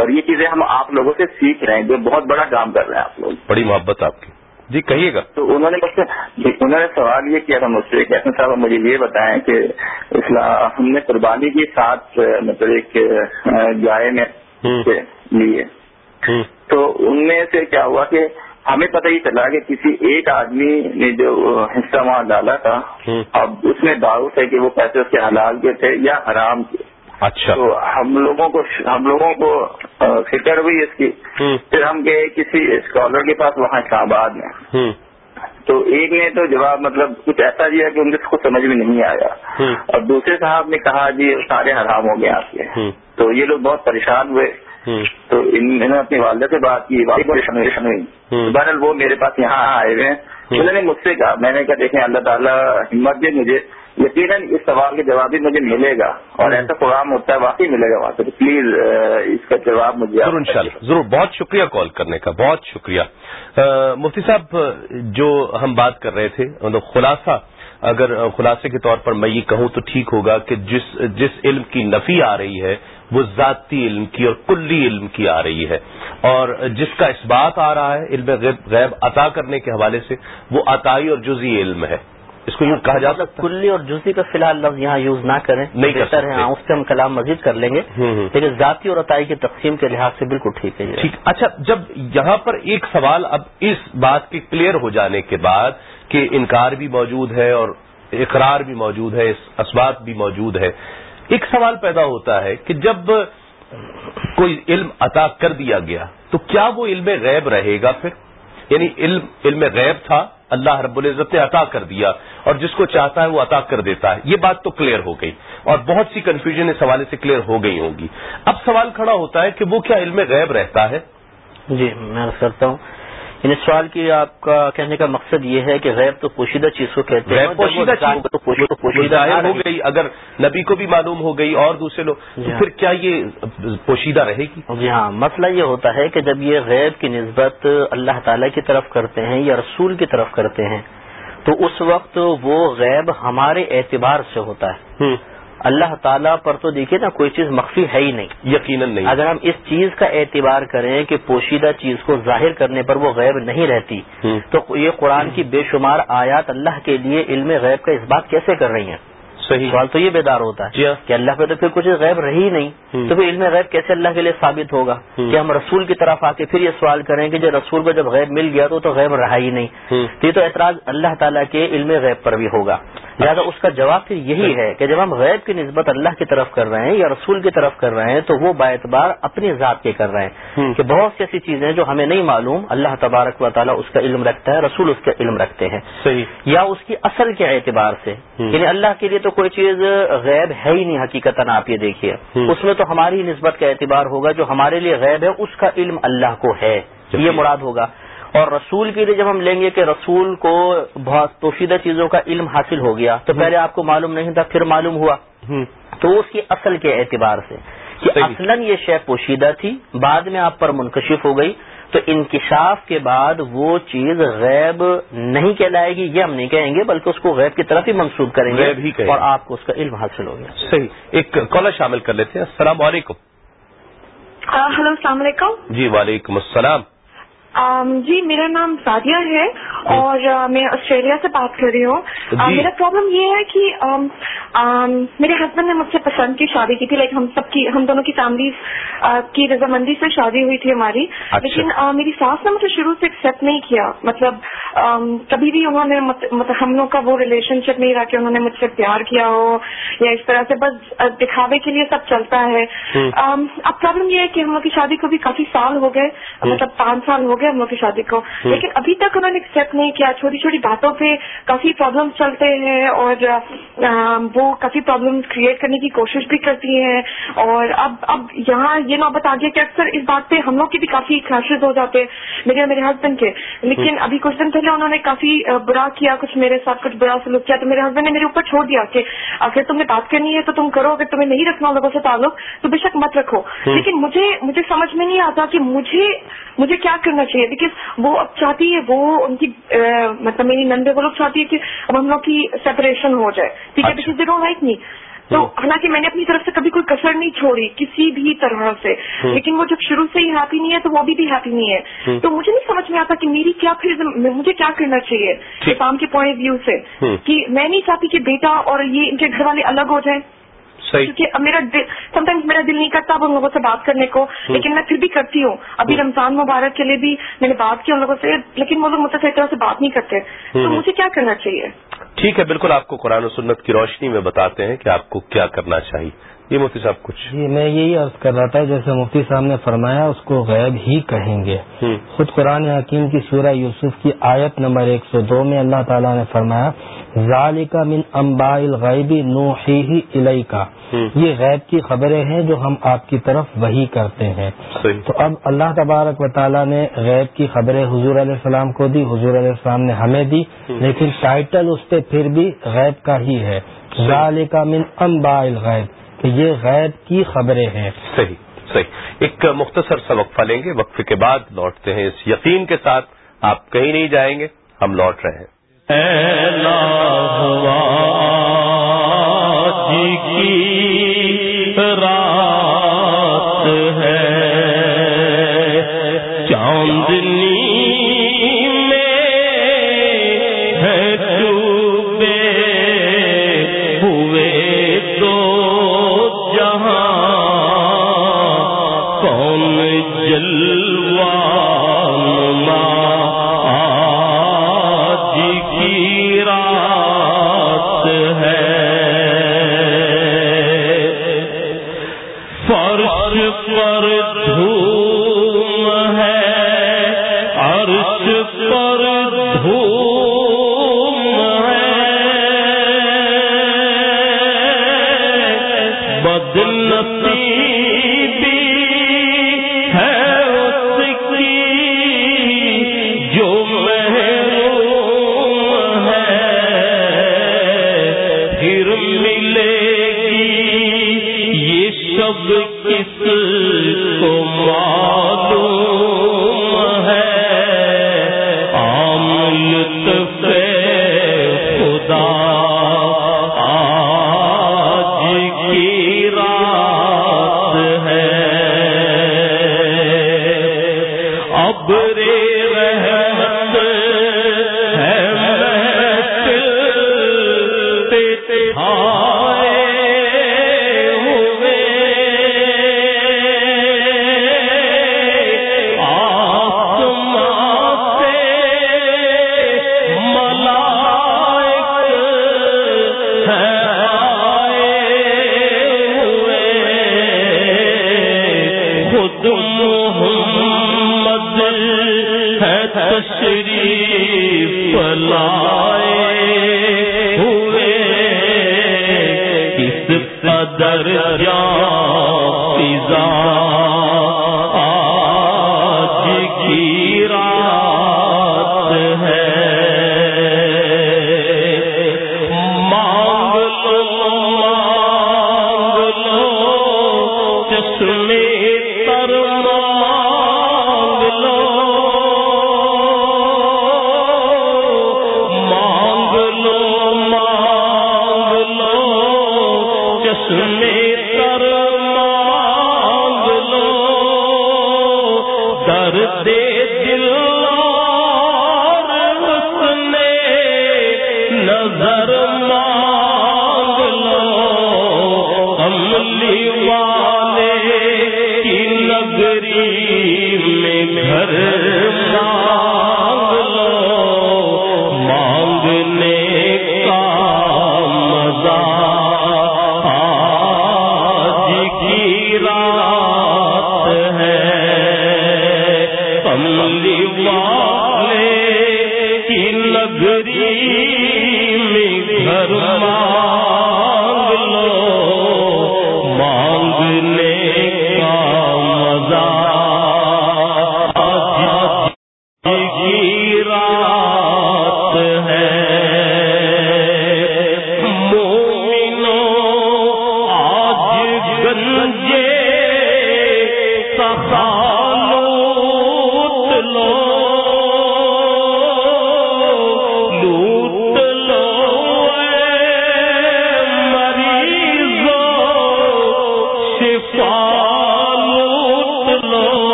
H: اور یہ چیزیں ہم آپ لوگوں سے سیکھ رہے ہیں جو بہت بڑا کام کر رہے ہیں آپ لوگ۔
B: بڑی محبت آپ کی۔ جی کہیے گا۔
H: تو انہوں نے انہوں نے سوال یہ کیا تھا مجھ سے کیسے صاحب مجھے یہ بتائیں کہ ہم نے قربانی کی ساتھ مطلب ایک گائے میں لیے۔ تو ان میں سے کیا ہوا کہ ہمیں پتہ ہی چلا کہ کسی ایک آدمی نے جو حصہ وہاں ڈالا تھا اب اس میں دعوت ہے کہ وہ پیسے اس کے حلال کے تھے یا حرام کے۔
B: اچھا۔
H: تو ہم لوگوں کو ہم لوگوں کو فکر ہوئی اس کی۔ پھر ہم گئے کسی اسکالر کے پاس وہاں اسلام آباد میں۔ تو ایک نے تو جواب مطلب کچھ ایسا دیا کہ ان کو سمجھ میں نہیں آیا۔ اور دوسرے صاحب نے کہا جی سارے حرام ہو گئے آپ کے۔ تو یہ لوگ بہت پریشان ہوئے۔ تو انہوں نے اپنی والدہ سے بات کی بہرحال وہ میرے پاس یہاں آئے ہوئے ہیں۔ انہوں نے مجھ سے کہا میں نے کہا دیکھیں اللہ تعالیٰ ہمت دے مجھے۔ یقیناً اس سوال کے جواب بھی مجھے ملے گا۔ اور ایسا پروگرام ہوتا ہے واقعی ملے گا وہاں سے۔ پلیز اس کا جواب مجھے
B: ضرور انشاءاللہ۔ ضرور بہت شکریہ کال کرنے کا بہت شکریہ۔ مفتی صاحب جو ہم بات کر رہے تھے مطلب خلاصہ اگر خلاصے کے طور پر میں یہ کہوں تو ٹھیک ہوگا کہ جس جس علم کی نفی آ رہی ہے وہ ذاتی علم کی اور کلی علم کی آ رہی ہے۔ اور جس کا اس بات آ رہا ہے علم غیب عطا کرنے کے حوالے سے وہ عطائی اور جزی علم ہے۔ اس کو یوں کہا جا سکتا
D: کلی اور جزی کا فی الحال لفظ یہاں یوز نہ کریں
B: نہیں
D: بہتر ہے۔ اس سے ہم کلام مزید کر لیں گے۔ لیکن ذاتی اور عطائی کی تقسیم کے لحاظ سے بالکل ٹھیک ہے۔
B: ٹھیک۔ اچھا جب یہاں پر ایک سوال اب اس بات کے کلیئر ہو جانے کے بعد کہ انکار بھی موجود ہے اور اقرار بھی موجود ہے اسبات بھی موجود ہے ایک سوال پیدا ہوتا ہے کہ جب کوئی علم عطا کر دیا گیا تو کیا وہ علم غیب رہے گا پھر؟ یعنی علم علم غیب تھا، اللہ رب العزت نے عطا کر دیا اور جس کو چاہتا ہے وہ عطا کر دیتا ہے۔ یہ بات تو کلیئر ہو گئی اور بہت سی کنفیوژن اس حوالے سے کلیئر ہو گئی ہوگی اب سوال کھڑا ہوتا ہے کہ وہ کیا علم غیب رہتا ہے؟
D: جی میں کرتا ہوں ان سوال کی آپ کا کہنے کا مقصد یہ ہے کہ غیب تو پوشیدہ چیز کو کہتے ہیں
B: پوشیدہ چیز تو پوشیدہ ہو گئی اگر نبی کو بھی معلوم ہو گئی اور دوسرے لوگ تو پھر کیا یہ پوشیدہ رہے گی؟
D: جی ہاں مسئلہ یہ ہوتا ہے کہ جب یہ غیب کی نسبت اللہ تعالی کی طرف کرتے ہیں یا رسول کی طرف کرتے ہیں تو اس وقت وہ غیب ہمارے اعتبار سے ہوتا ہے۔ اللہ تعالیٰ پر تو دیکھیے نا کوئی چیز مخفی ہے ہی نہیں۔
B: یقیناً نہیں۔
D: اگر ہم اس چیز کا اعتبار کریں کہ پوشیدہ چیز کو ظاہر کرنے پر وہ غیب نہیں رہتی تو یہ قرآن کی بے شمار آیات اللہ کے لیے علم غیب کا اس بات کیسے کر رہی ہیں؟
B: صحیح۔
D: سوال تو یہ بیدار ہوتا ہے
B: ہاں۔
D: کہ اللہ پہ تو پھر کچھ غیب رہی نہیں۔ تو پھر علم غیب کیسے اللہ کے لیے ثابت ہوگا؟ کہ ہم رسول کی طرف آ کے پھر یہ سوال کریں کہ جب رسول کو جب غیب مل گیا تو تو غیب رہا ہی نہیں۔ تو یہ تو اعتراض اللہ تعالیٰ کے علم غیب پر بھی ہوگا۔ لہٰذا اس کا جواب پھر یہی ہے کہ جب ہم غیب کی نسبت اللہ کی طرف کر رہے ہیں یا رسول کی طرف کر رہے ہیں تو وہ با اعتبار اپنی ذات کے کر رہے ہیں کہ بہت سی ایسی چیزیں جو ہمیں نہیں معلوم اللہ تبارک و تعالیٰ اس کا علم رکھتا ہے رسول اس کا علم رکھتے ہیں۔
B: صحیح۔
D: یا اس کی اصل کے اعتبار سے یعنی اللہ کے لیے تو کوئی چیز غیب ہے ہی نہیں حقیقت آپ یہ دیکھیے۔ اس میں تو ہماری نسبت کا اعتبار ہوگا جو ہمارے لیے غیب ہے اس کا علم اللہ کو ہے۔ یہ مراد ہوگا۔ اور رسول کے لیے جب ہم لیں گے کہ رسول کو بہت پوشیدہ چیزوں کا علم حاصل ہو گیا تو پہلے آپ کو معلوم نہیں تھا پھر معلوم ہوا۔ تو اس کی اصل کے اعتبار سے کہ اصلاً یہ شے پوشیدہ تھی بعد میں آپ پر منکشف ہو گئی۔ تو انکشاف کے بعد وہ چیز غیب نہیں کہلائے گی یہ ہم نہیں کہیں گے بلکہ اس کو غیب کی طرف ہی منسوخ کریں گے اور آپ کو اس کا علم حاصل ہو گیا۔
B: صحیح۔ ایک کالر شامل کر لیتے ہیں۔ السلام علیکم۔
I: ہلو السلام علیکم۔
B: جی وعلیکم السلام۔
I: جی میرا نام سادیا ہے اور میں آسٹریلیا سے بات کر رہی ہوں۔
B: جی۔
I: میرا پرابلم یہ ہے کہ میرے ہسبینڈ نے مجھ سے پسند کی شادی کی تھی لائک ہم سب کی ہم دونوں کی فیملیز کی رضامندی سے شادی ہوئی تھی ہماری۔
B: اچھا۔
I: لیکن میری ساس نے مجھے شروع سے ایکسپٹ نہیں کیا۔ مطلب کبھی بھی انہوں نے مطلب ہم لوگ کا وہ ریلیشن شپ نہیں رہا کہ انہوں نے مجھ سے پیار کیا ہو یا اس طرح سے بس دکھاوے کے لیے سب چلتا ہے۔ اب پرابلم یہ ہے کہ ہم لوگ کی شادی کو بھی کافی سال ہو گئے مطلب پانچ سال ہو گئے۔ ہم لوگ کی شادی کو۔ لیکن ابھی تک انہوں نے ایکسپٹ نہیں کیا۔ چھوٹی چھوٹی باتوں پہ کافی پرابلم چلتے ہیں اور وہ کافی پرابلم کریٹ کرنے کی کوشش بھی کرتی ہیں۔ اور اب اب یہاں یہ نوبت آ گیا کہ اکثر اس بات پہ ہم لوگ کی بھی کافی کلاشز ہو جاتے ہیں میرے میرے ہسبینڈ کے۔ لیکن ابھی کچھ دن پہلے انہوں نے کافی برا کیا کچھ میرے ساتھ کچھ برا سلوک کیا۔ تو میرے ہسبینڈ نے میرے اوپر چھوڑ دیا کہ اگر تم نے بات کرنی ہے تو تم کرو اگر تمہیں نہیں رکھنا لوگوں سے تعلق تو بے شک مت رکھو۔ لیکن مجھے مجھے سمجھ میں نہیں آتا کہ مجھے مجھے کیا کرنا چاہیے بیکاز وہ اب چاہتی ہے وہ ان کی مطلب میری نندے وہ لوگ چاہتی ہے کہ اب ہم لوگ کی سیپریشن ہو جائے۔ ٹھیک ہے because they don't like me تو حالانکہ میں نے اپنی طرف سے کبھی کوئی کسر نہیں چھوڑی کسی بھی طرح سے۔ لیکن وہ جب شروع سے ہی ہیپی نہیں ہے تو وہ بھی بھی ہیپی نہیں ہے۔ تو مجھے نہیں سمجھ میں آتا کہ میری کیا پھر مجھے کیا کرنا چاہیے اسلام کے پوائنٹ آف ویو سے۔ کہ میں نہیں چاہتی کہ بیٹا اور یہ ان کے گھر والے الگ ہو جائیں۔ کیونکہ میرا سم ٹائمز میرا دل نہیں کرتا اب ان لوگوں سے بات کرنے کو لیکن میں پھر بھی کرتی ہوں. ابھی رمضان مبارک کے لیے بھی میں نے بات کی ان لوگوں سے لیکن وہ لوگ مجھ سے طرح سے بات نہیں کرتے. تو مجھے کیا کرنا چاہیے؟
B: ٹھیک ہے بالکل آپ کو قرآن و سنت کی روشنی میں بتاتے ہیں کہ آپ کو کیا کرنا چاہیے. یہ مفتی صاحب کچھ.
A: جی میں یہی عرض کر رہا تھا جیسے مفتی صاحب نے فرمایا اس کو غیب ہی کہیں گے. خود قرآن حکیم کی سورہ یوسف کی آیت نمبر ایک سو دو میں اللہ تعالیٰ نے فرمایا ذالکا من امبا الغیبی نو ہی کا یہ غیب کی خبریں ہیں جو ہم آپ کی طرف وہی کرتے ہیں۔ تو اب اللہ تبارک و تعالیٰ نے غیب کی خبریں حضور علیہ السلام کو دی حضور علیہ السلام نے ہمیں دی۔ لیکن ٹائٹل اس پہ پھر بھی غیب کا ہی ہے۔ ذالکا من امبا الغیب کہ یہ غیب کی خبریں ہیں۔
B: صحیح صحیح۔ ایک مختصر سا وقفہ لیں گے۔ وقفے کے بعد لوٹتے ہیں۔ اس یقین کے ساتھ آپ کہیں نہیں جائیں گے ہم لوٹ رہے ہیں۔
G: کی را نصیبی ہے اس کی دریا پیزا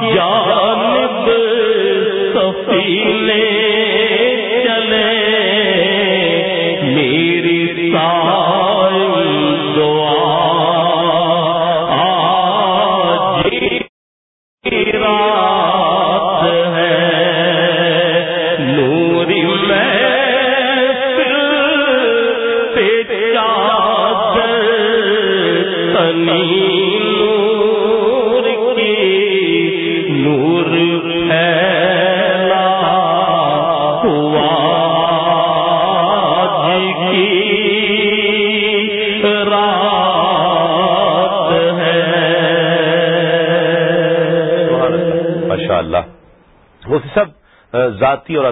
G: بیاند سفیلے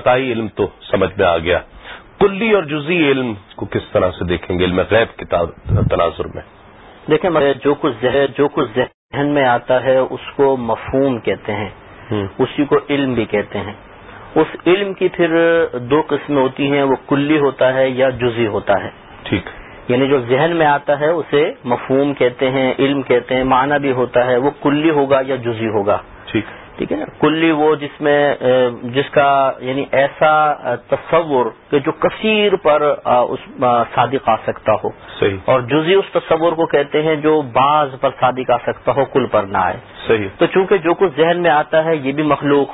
G: عطائی علم تو سمجھ میں آ گیا۔ کلی اور جزی علم کو کس طرح سے دیکھیں گے علم غیب کے تناظر میں؟
D: دیکھیں جو کچھ جو کچھ ذہن میں آتا ہے اس کو مفہوم کہتے ہیں۔ اسی کو علم بھی کہتے ہیں۔ اس علم کی پھر دو قسمیں ہوتی ہیں وہ کلی ہوتا ہے یا جزی ہوتا ہے۔
G: ٹھیک۔
D: یعنی جو ذہن میں آتا ہے اسے مفہوم کہتے ہیں علم کہتے ہیں معنی بھی ہوتا ہے وہ کلی ہوگا یا جزی ہوگا۔
G: ٹھیک۔
D: ٹھیک ہے؟ نا کلی وہ جس میں جس کا یعنی ایسا تصور کہ جو کثیر پر اس صادق آ سکتا ہو۔
G: صحیح۔
D: اور جزی اس تصور کو کہتے ہیں جو بعض پر صادق آ سکتا ہو کل پر نہ آئے۔
G: صحیح۔
D: تو چونکہ جو کچھ ذہن میں آتا ہے یہ بھی مخلوق۔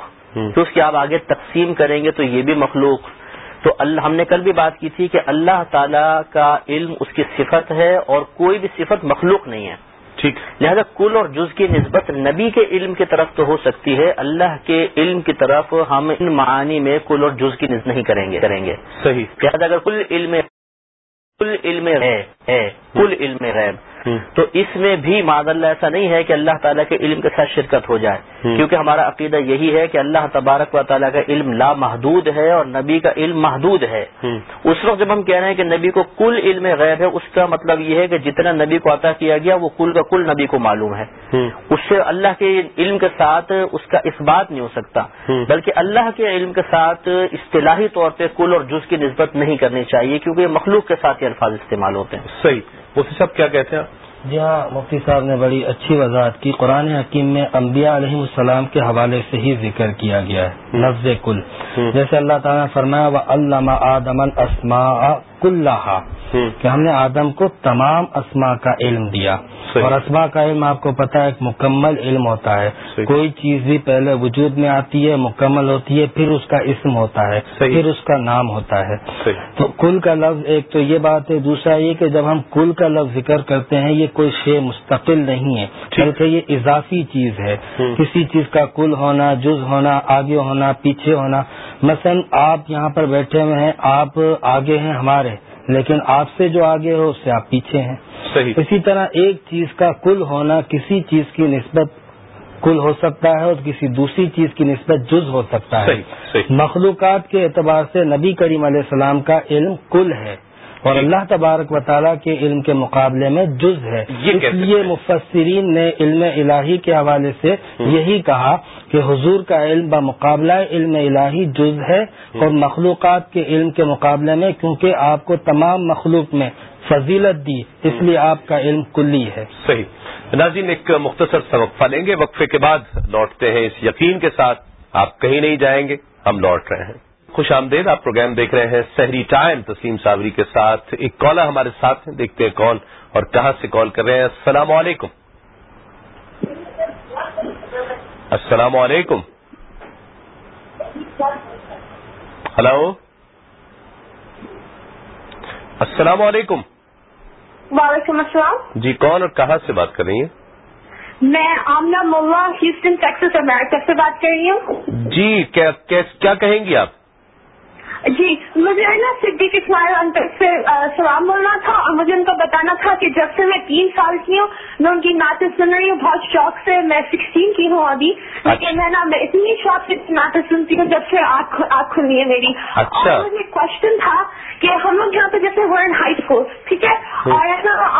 D: تو اس کی آپ آگے تقسیم کریں گے تو یہ بھی مخلوق۔ تو اللہ ہم نے کل بھی بات کی تھی کہ اللہ تعالی کا علم اس کی صفت ہے اور کوئی بھی صفت مخلوق نہیں ہے۔
G: ٹھیک
D: لہذا کل اور جز کی نسبت نبی کے علم کی طرف تو ہو سکتی ہے اللہ کے علم کی طرف ہم ان معانی میں کل اور جز کی نسبت نہیں کریں گے کریں گے۔
G: صحیح۔
D: لہذا اگر کل علم کل علم ہے کل علم غیب تو اس میں بھی معذ اللہ ایسا نہیں ہے کہ اللہ تعالیٰ کے علم کے ساتھ شرکت ہو جائے۔ کیونکہ ہمارا عقیدہ یہی ہے کہ اللہ تبارک و تعالیٰ کا علم لا محدود ہے اور نبی کا علم محدود ہے۔ اس وقت جب ہم کہہ رہے ہیں کہ نبی کو کل علم غیب ہے اس کا مطلب یہ ہے کہ جتنا نبی کو عطا کیا گیا وہ کل کا کل نبی کو معلوم ہے۔ اس سے اللہ کے علم کے ساتھ اس کا اس بات نہیں ہو سکتا۔ بلکہ اللہ کے علم کے ساتھ اصطلاحی طور پہ کل اور جز کی نسبت نہیں کرنی چاہیے کیونکہ مخلوق کے ساتھ یہ الفاظ استعمال ہوتے ہیں۔
G: صحیح۔ مفتی صاحب کیا کہتے ہیں
A: جی ہاں مفتی صاحب نے بڑی اچھی وضاحت کی۔ قرآن حکیم میں انبیاء علیہ السلام کے حوالے سے ہی ذکر کیا گیا ہے لفظ کل۔ جیسے اللہ تعالیٰ نے فرمایا وہ علامہ آدم اسما کل کہ ہم نے آدم کو تمام اسما کا علم دیا۔ اور اسما کا علم آپ کو پتا ہے ایک مکمل علم ہوتا ہے۔ کوئی چیز بھی پہلے وجود میں آتی ہے مکمل ہوتی ہے پھر اس کا اسم ہوتا ہے پھر اس کا نام ہوتا ہے۔ تو کل کا لفظ ایک تو یہ بات ہے دوسرا یہ کہ جب ہم کل کا لفظ ذکر کرتے ہیں یہ کوئی شے مستقل نہیں ہے۔ بلکہ یہ اضافی چیز ہے۔ کسی چیز کا کل ہونا جز ہونا آگے ہونا پیچھے ہونا۔ مثلا آپ یہاں پر بیٹھے ہوئے ہیں آپ آگے ہیں ہمارے لیکن آپ سے جو آگے ہو اس سے آپ پیچھے ہیں۔
B: صحیح۔
A: اسی طرح ایک چیز کا کل ہونا کسی چیز کی نسبت کل ہو سکتا ہے اور کسی دوسری چیز کی نسبت جز ہو سکتا ہے۔ مخلوقات کے اعتبار سے نبی کریم علیہ السلام کا علم کل ہے اور اللہ تبارک و تعالیٰ کے علم کے مقابلے میں جز ہے۔ اس لیے مفسرین نے علم الہی کے حوالے سے یہی کہا کہ حضور کا علم بمقابلہ علم الہی جز ہے اور مخلوقات کے علم کے مقابلے میں، کیونکہ آپ کو تمام مخلوق میں فضیلت دی، اس لیے آپ کا علم کلی ہے۔
B: صحیح۔ ناظرین، ایک مختصر سبق لیں گے۔ وقفے کے بعد لوٹتے ہیں، اس یقین کے ساتھ آپ کہیں نہیں جائیں گے، ہم لوٹ رہے ہیں۔ خوش آمدید، آپ پروگرام دیکھ رہے ہیں سحری ٹائم تسیم صابری کے ساتھ۔ ایک کالر ہمارے ساتھ ہیں، دیکھتے ہیں کون اور کہاں سے کال کر رہے ہیں۔ السلام علیکم۔ السلام علیکم۔ ہلو السلام علیکم۔
J: وعلیکم السلام۔
B: جی کون اور کہاں سے بات کر رہی ہیں؟
J: میں آمنا ملا ہیوسٹن ٹیکسس امیرکا سے بات کر رہی ہوں۔
B: جی کیا کہیں گی آپ؟
J: جی مجھے نا صدیق اسماعیل انکل سے سلام بولنا تھا اور مجھے ان کو بتانا تھا کہ جب سے میں تین سال کی ہوں میں ان کی نعتیں سن رہی ہوں بہت شوق سے میں سکسٹین کی ہوں ابھی۔ لیکن میں نا میں اتنی شوق سے نعتیں سنتی ہوں جب سے آنکھ کھلی ہے میری۔
B: اچھا۔
J: اور مجھے کوشچن تھا کہ ہم لوگ یہاں پہ جیسے ان ہائی اسکول ٹھیک ہے؟ اور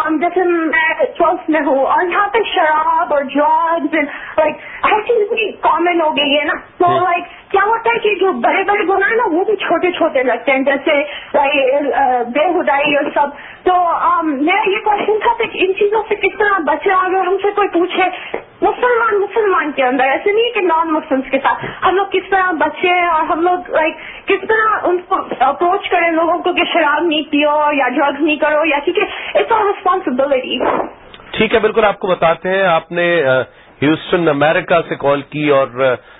J: جیسے میں ٹویلتھ میں ہوں اور یہاں پہ شراب اور ڈرگز لائک ہر چیز کامن ہو گئی ہے نا۔ تو لائک کیا ہوتا ہے کہ جو بڑے بڑے گناہ نا، وہ بھی چھوٹے چھوٹے لگتے ہیں، جیسے بے ہدائی اور سب۔ تو میرا یہ کوشچن تھا کہ ان چیزوں سے کس طرح بچے، اگر ہم سے کوئی پوچھے، مسلمان مسلمان کے اندر، ایسے نہیں کہ نان مسلم کے ساتھ۔ ہم لوگ کس طرح بچے اور ہم لوگ لائک کس طرح ان کو اپروچ کریں لوگوں کو کہ شراب نہیں پیو یا ڈرگس نہیں کرو یا کیونکہ اٹس آر ریسپانسبلٹی
B: ٹھیک ہے، بالکل آپ کو بتاتے ہیں۔ آپ نے ہیوسٹن امریکہ سے کال کی اور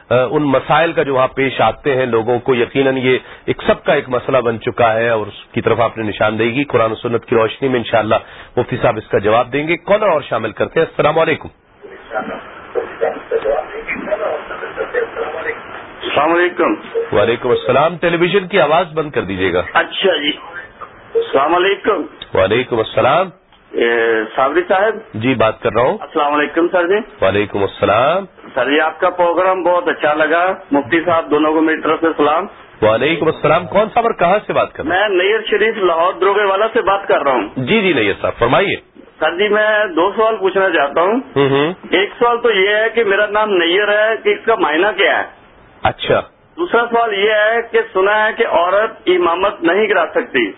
B: ان مسائل کا جو وہاں پیش آتے ہیں لوگوں کو یقیناً یہ ایک سب کا ایک مسئلہ بن چکا ہے اور اس کی طرف آپ نے نشاندہی کی۔ قرآن و سنت کی روشنی میں انشاءاللہ مفتی صاحب اس کا جواب دیں گے۔ کالر اور شامل کرتے ہیں؟ السلام علیکم۔
E: السلام علیکم۔
B: وعلیکم السلام۔ ٹیلی ویژن کی آواز بند کر دیجیے گا۔
E: اچھا جی۔ السلام علیکم۔
B: وعلیکم السلام۔
E: صابری صاحب؟
B: جی بات کر رہا ہوں۔
E: السلام علیکم سر جی۔
B: وعلیکم السلام۔
E: سر جی آپ کا پروگرام بہت اچھا لگا۔ مفتی صاحب دونوں کو میری طرف سے سلام۔
B: وعلیکم السلام۔ کون صاحب اور کہاں سے بات کر رہا
E: میں نیئر شریف لاہور دروگے والا سے بات کر رہا ہوں۔
B: جی جی نیئر صاحب فرمائیے۔
E: سر جی میں دو سوال پوچھنا چاہتا ہوں۔ ایک سوال تو یہ ہے کہ میرا نام نیئر ہے کہ اس کا معنی کیا ہے؟
B: اچھا۔
E: دوسرا سوال یہ ہے کہ سنا ہے کہ عورت امامت نہیں کرا سکتی۔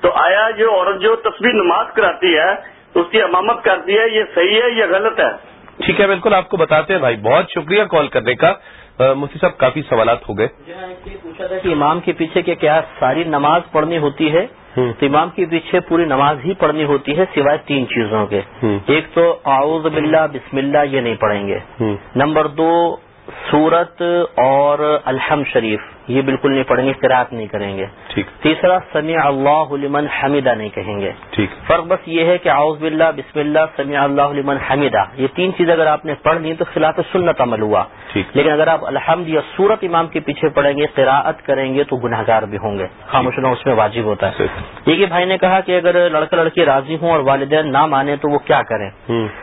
E: تو آیا جو عورت جو تصویر نماز کراتی ہے اس کی امامت کرتی ہے یہ صحیح ہے یا غلط ہے؟
B: ٹھیک ہے بالکل آپ کو بتاتے ہیں بھائی بہت شکریہ کال کرنے کا۔ مفتی صاحب کافی سوالات ہو گئے۔
D: پوچھا تھا کہ امام کے پیچھے کہ کیا ساری نماز پڑھنی ہوتی ہے؟ تو امام کے پیچھے پوری نماز ہی پڑھنی ہوتی ہے سوائے تین چیزوں کے۔ ایک تو اعوذ باللہ بسم اللہ یہ نہیں پڑھیں گے۔ نمبر دو سورت اور الحم شریف۔ یہ بالکل نہیں پڑھیں گے قرآت نہیں کریں گے۔ تیسرا سمیع اللہ لمن حمیدہ نہیں کہیں گے۔ فرق بس یہ ہے کہ آؤز باللہ بسم اللہ سمیع اللہ لمن حمیدہ۔ یہ تین چیز اگر آپ نے پڑھ لی تو خلاف سنت عمل ہوا۔ لیکن اگر آپ الحمد یا سورت امام کے پیچھے پڑھیں گے قراءت کریں گے تو گناہ گار بھی ہوں گے۔ خاموش اس میں واجب ہوتا ہے۔ یہ کہ بھائی نے کہا کہ اگر لڑکا لڑکی راضی ہوں اور والدین نہ مانے تو وہ کیا کریں؟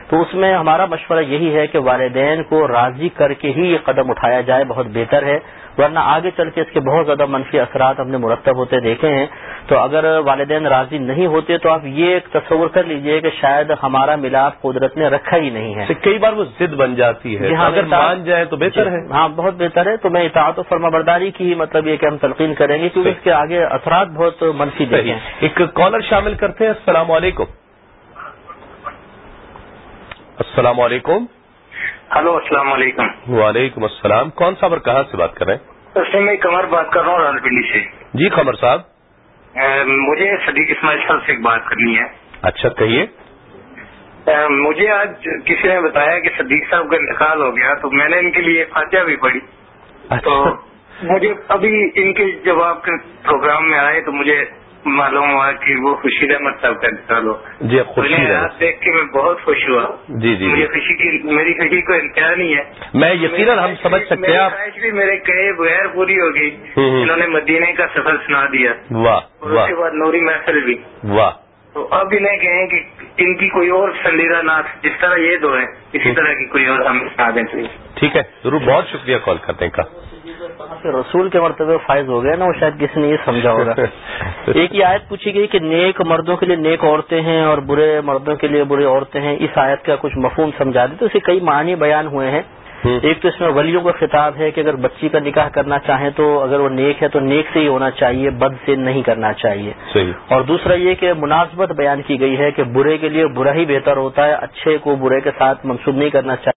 D: تو اس میں ہمارا مشورہ یہی ہے کہ والدین کو راضی کر کے ہی یہ قدم اٹھایا جائے بہت بہتر ہے۔ ورنہ آگے چل کے اس کے بہت زیادہ منفی اثرات ہم نے مرتب ہوتے دیکھے ہیں۔ تو اگر والدین راضی نہیں ہوتے تو آپ یہ ایک تصور کر لیجیے کہ شاید ہمارا ملاپ قدرت نے رکھا ہی نہیں ہے۔
B: کئی بار وہ ضد بن جاتی ہے۔
D: ہاں
B: اگر مان جائے تو بہتر ہے۔
D: ہاں بہت بہتر ہے۔ تو میں اطاعت و فرما برداری کی مطلب یہ کہ ہم تلقین کریں گے کیونکہ اس کے آگے اثرات بہت منفی دیکھیں
B: ایک کالر شامل کرتے ہیں۔ السلام علیکم۔ السلام علیکم۔
K: ہلو السلام علیکم۔
B: وعلیکم السلام۔ کون صاحب اور کہاں سے بات کر رہے ہیں؟
K: اس میں کمر بات کر رہا ہوں رال پنڈی سے۔
B: جی قمر صاحب۔
K: مجھے صدیق اسماعیل صاحب سے ایک بات کرنی ہے۔
B: اچھا کہیے۔
K: مجھے آج کسی نے بتایا کہ صدیق صاحب کا انتقال ہو گیا تو میں نے ان کے لیے فاتحہ بھی پڑھی۔ تو مجھے ابھی ان کے جب آپ کے پروگرام میں آئے تو مجھے معلوم ہوا کہ وہ خوشی احمد صاحب کا انتقال ہو
B: جی خوشی
K: آپ دیکھ کے میں بہت خوش ہوا۔
B: جی جی
K: مجھے خوشی کی میری خوشی کو انتہا نہیں ہے۔
B: میں یقیناً ہم سمجھ سکتے ہیں
K: بھی میرے کہے بغیر پوری ہوگی۔ انہوں نے مدینے کا سفر سنا دیا۔
B: واہ
K: اور اس کے بعد نوری محفل بھی۔
B: واہ۔
K: تو اب انہیں کہیں کہ ان کی کوئی اور سندیدہ نعت جس طرح یہ دو ہیں اسی طرح کی کوئی اور ہم سنا دیں۔ پلیز
B: ٹھیک ہے ضرور بہت شکریہ کال کرنے کا۔
D: رسول کے مرتبہ فائز ہو گئے نا وہ شاید کسی نے یہ سمجھا ہوگا۔ ایک یہ آیت پوچھی گئی کہ نیک مردوں کے لیے نیک عورتیں ہیں اور برے مردوں کے لیے برے عورتیں ہیں اس آیت کا کچھ مفہوم سمجھا دی تو اسے کئی معنی بیان ہوئے ہیں۔ ایک تو اس میں ولیوں کا خطاب ہے کہ اگر بچی کا نکاح کرنا چاہیں تو اگر وہ نیک ہے تو نیک سے ہی ہونا چاہیے بد سے نہیں کرنا چاہیے۔
B: صحیح۔
D: اور دوسرا یہ کہ مناسبت بیان کی گئی ہے کہ برے کے لیے برا ہی بہتر ہوتا ہے اچھے کو برے کے ساتھ منسوب نہیں کرنا چاہیے۔